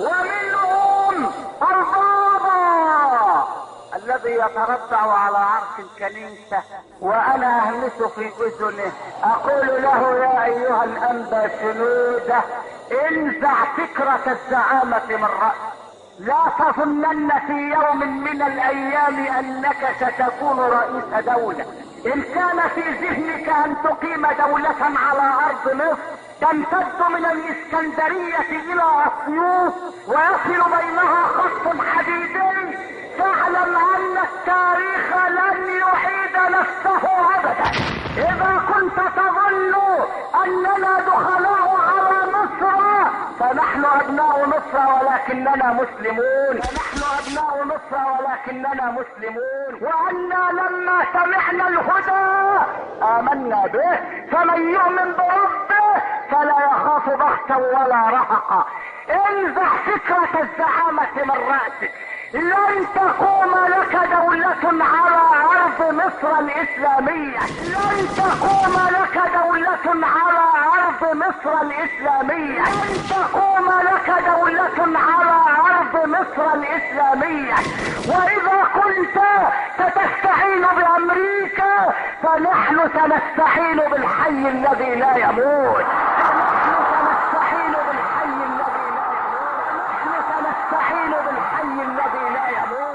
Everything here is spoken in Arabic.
ومنهم البابا الذي يتربع على عرش الكنيسة وأنا اهمس في أذنه. أقول له يا أيها الانبا شنودة انزع فكرة الزعامة من رأسك. لا تظنن في يوم من الأيام أنك ستكون رئيس دولة. إن كان في ذهنك أن تقيم دولة على أرض مصر تمتد من الإسكندرية إلى أسيوط ويصل بينها خط حديدي فاعلم ان التاريخ لن يعيد نفسه ابدا. إذا كنت تظن أننا دخلاء على مصر فنحن أبناء مصر ولكننا مسلمون. فنحن أبناء مصر ولكننا مسلمون. وأنا لما سمعنا الهدى آمنا به. فمن يؤمن بربه بخسا ولا رهقا. انزع فكرة الزعامة من رأسك. لن تقوم لك دولة على أرض مصر الإسلامية. لن تقوم لك دولة على أرض مصر الإسلامية. لن تقوم لك دولة على أرض مصر الإسلامية. وإذا كنت ستستعين بأمريكا فنحن سنستعين بالحي الذي لا يموت. الذي لا يموت